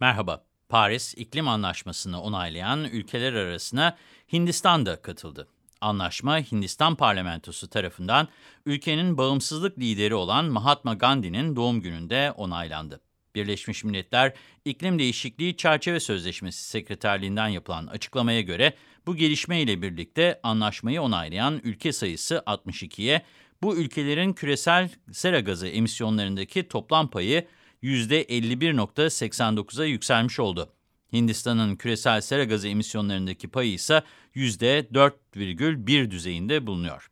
Merhaba. Paris İklim Anlaşması'nı onaylayan ülkeler arasına Hindistan da katıldı. Anlaşma Hindistan parlamentosu tarafından ülkenin bağımsızlık lideri olan Mahatma Gandhi'nin doğum gününde onaylandı. Birleşmiş Milletler İklim Değişikliği Çerçeve Sözleşmesi Sekreterliğinden yapılan açıklamaya göre bu gelişme ile birlikte anlaşmayı onaylayan ülke sayısı 62'ye, bu ülkelerin küresel sera gazı emisyonlarındaki toplam payı %51.89'a yükselmiş oldu. Hindistan'ın küresel sera gazı emisyonlarındaki payı ise %4,1 düzeyinde bulunuyor.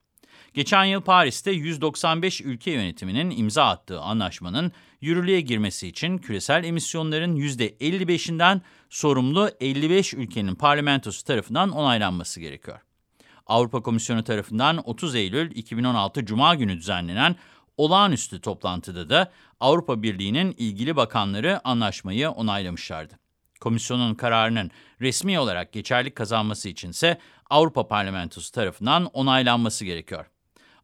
Geçen yıl Paris'te 195 ülke yönetiminin imza attığı anlaşmanın yürürlüğe girmesi için küresel emisyonların %55'inden sorumlu 55 ülkenin parlamentosu tarafından onaylanması gerekiyor. Avrupa Komisyonu tarafından 30 Eylül 2016 Cuma günü düzenlenen olağanüstü toplantıda da Avrupa Birliği'nin ilgili bakanları anlaşmayı onaylamışlardı. Komisyonun kararının resmi olarak geçerlik kazanması içinse Avrupa Parlamentosu tarafından onaylanması gerekiyor.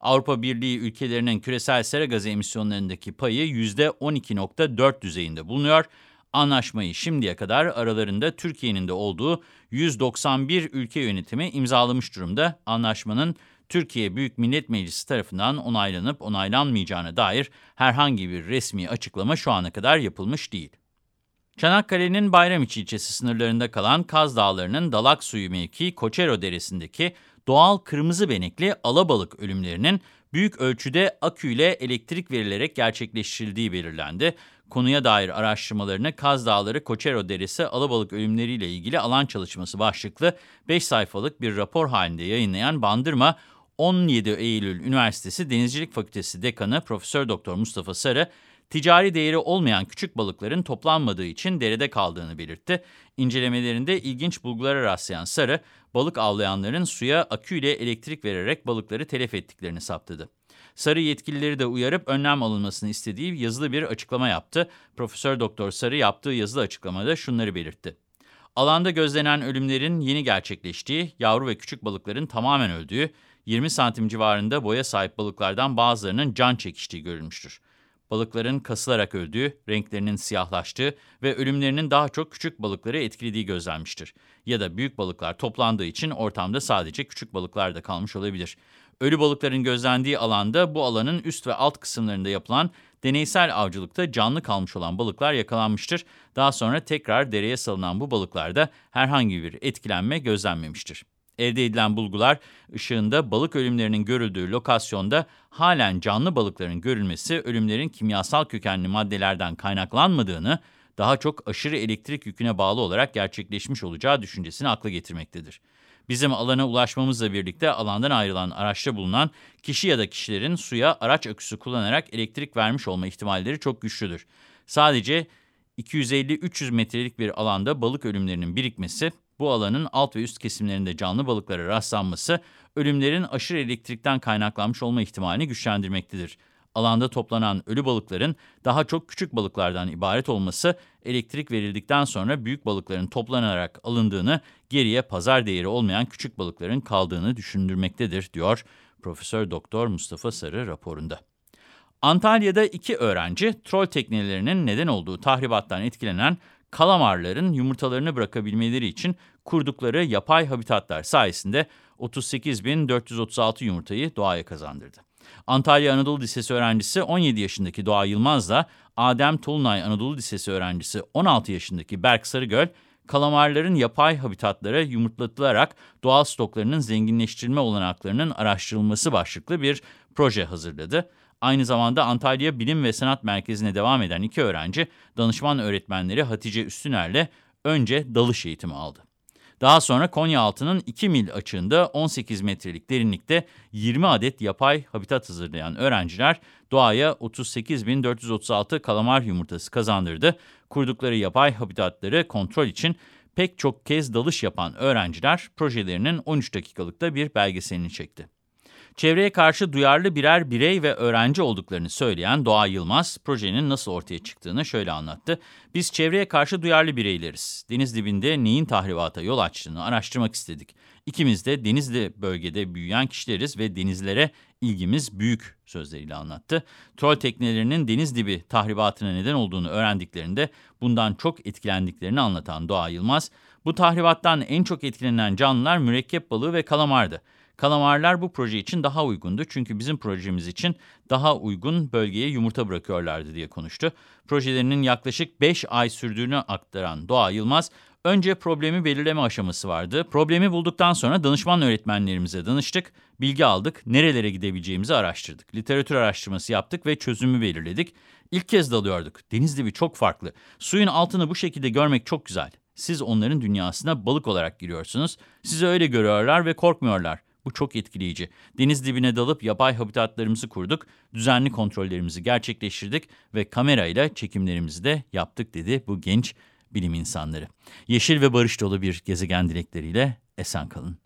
Avrupa Birliği ülkelerinin küresel sera gazı emisyonlarındaki payı %12.4 düzeyinde bulunuyor. Anlaşmayı şimdiye kadar aralarında Türkiye'nin de olduğu 191 ülke yönetimi imzalamış durumda. Anlaşmanın Türkiye Büyük Millet Meclisi tarafından onaylanıp onaylanmayacağına dair herhangi bir resmi açıklama şu ana kadar yapılmış değil. Çanakkale'nin Bayramiçi ilçesi sınırlarında kalan Kaz Dağları'nın Dalak Suyu mevkii Koçero Deresi'ndeki doğal kırmızı benekli alabalık ölümlerinin büyük ölçüde aküyle elektrik verilerek gerçekleştirildiği belirlendi. Konuya dair araştırmalarını Kaz Dağları Koçero Deresi alabalık ölümleriyle ilgili alan çalışması başlıklı 5 sayfalık bir rapor halinde yayınlayan Bandırma 17 Eylül Üniversitesi Denizcilik Fakültesi Dekanı Profesör Doktor Mustafa Sarı, ticari değeri olmayan küçük balıkların toplanmadığı için derede kaldığını belirtti. İncelemelerinde ilginç bulgulara rastlayan Sarı, balık avlayanların suya aküyle elektrik vererek balıkları telef ettiklerini saptadı. Sarı yetkilileri de uyarıp önlem alınmasını istediği yazılı bir açıklama yaptı. Profesör Doktor Sarı yaptığı yazılı açıklamada şunları belirtti. Alanda gözlenen ölümlerin yeni gerçekleştiği, yavru ve küçük balıkların tamamen öldüğü, 20 santim civarında boya sahip balıklardan bazılarının can çekiştiği görülmüştür. Balıkların kasılarak öldüğü, renklerinin siyahlaştığı ve ölümlerinin daha çok küçük balıkları etkilediği gözlenmiştir. Ya da büyük balıklar toplandığı için ortamda sadece küçük balıklar da kalmış olabilir. Ölü balıkların gözlendiği alanda bu alanın üst ve alt kısımlarında yapılan deneysel avcılıkta canlı kalmış olan balıklar yakalanmıştır. Daha sonra tekrar dereye salınan bu balıklarda herhangi bir etkilenme gözlenmemiştir. Elde edilen bulgular ışığında balık ölümlerinin görüldüğü lokasyonda halen canlı balıkların görülmesi ölümlerin kimyasal kökenli maddelerden kaynaklanmadığını, daha çok aşırı elektrik yüküne bağlı olarak gerçekleşmiş olacağı düşüncesini akla getirmektedir. Bizim alana ulaşmamızla birlikte alandan ayrılan araçta bulunan kişi ya da kişilerin suya araç aküsü kullanarak elektrik vermiş olma ihtimalleri çok güçlüdür. Sadece 250-300 metrelik bir alanda balık ölümlerinin birikmesi, bu alanın alt ve üst kesimlerinde canlı balıklara rastlanması, ölümlerin aşırı elektrikten kaynaklanmış olma ihtimalini güçlendirmektedir. Alanda toplanan ölü balıkların daha çok küçük balıklardan ibaret olması, elektrik verildikten sonra büyük balıkların toplanarak alındığını, geriye pazar değeri olmayan küçük balıkların kaldığını düşündürmektedir, diyor Profesör Doktor Mustafa Sarı raporunda. Antalya'da iki öğrenci troll teknelerinin neden olduğu tahribattan etkilenen kalamarların yumurtalarını bırakabilmeleri için kurdukları yapay habitatlar sayesinde 38.436 yumurtayı doğaya kazandırdı. Antalya Anadolu Lisesi öğrencisi 17 yaşındaki Doğa Yılmaz'la Adem Tolunay Anadolu Lisesi öğrencisi 16 yaşındaki Berk Sarıgöl, kalamarların yapay habitatlara yumurtlatılarak doğal stoklarının zenginleştirilme olanaklarının araştırılması başlıklı bir proje hazırladı. Aynı zamanda Antalya Bilim ve Sanat Merkezi'ne devam eden iki öğrenci, danışman öğretmenleri Hatice Üstüner'le önce dalış eğitimi aldı. Daha sonra Konyaaltı'nın 2 mil açığında 18 metrelik derinlikte 20 adet yapay habitat hazırlayan öğrenciler doğaya 38.436 kalamar yumurtası kazandırdı. Kurdukları yapay habitatları kontrol için pek çok kez dalış yapan öğrenciler projelerinin 13 dakikalıkta bir belgeselini çekti. Çevreye karşı duyarlı birer birey ve öğrenci olduklarını söyleyen Doğa Yılmaz, projenin nasıl ortaya çıktığını şöyle anlattı. Biz çevreye karşı duyarlı bireyleriz. Deniz dibinde neyin tahribata yol açtığını araştırmak istedik. İkimiz de denizli bölgede büyüyen kişileriz ve denizlere ilgimiz büyük sözleriyle anlattı. Troll teknelerinin deniz dibi tahribatına neden olduğunu öğrendiklerinde bundan çok etkilendiklerini anlatan Doğa Yılmaz, bu tahribattan en çok etkilenen canlılar mürekkep balığı ve kalamardı. Kalamarlar bu proje için daha uygundu çünkü bizim projemiz için daha uygun bölgeye yumurta bırakıyorlardı diye konuştu. Projelerinin yaklaşık 5 ay sürdüğünü aktaran Doğa Yılmaz, önce problemi belirleme aşaması vardı. Problemi bulduktan sonra danışman öğretmenlerimize danıştık, bilgi aldık, nerelere gidebileceğimizi araştırdık. Literatür araştırması yaptık ve çözümü belirledik. İlk kez dalıyorduk. Deniz dibi çok farklı. Suyun altını bu şekilde görmek çok güzel. Siz onların dünyasına balık olarak giriyorsunuz. Sizi öyle görüyorlar ve korkmuyorlar. Bu çok etkileyici. Deniz dibine dalıp yapay habitatlarımızı kurduk, düzenli kontrollerimizi gerçekleştirdik ve kamerayla çekimlerimizi de yaptık dedi bu genç bilim insanları. Yeşil ve barış dolu bir gezegen dilekleriyle esen kalın.